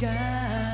干。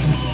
Bye.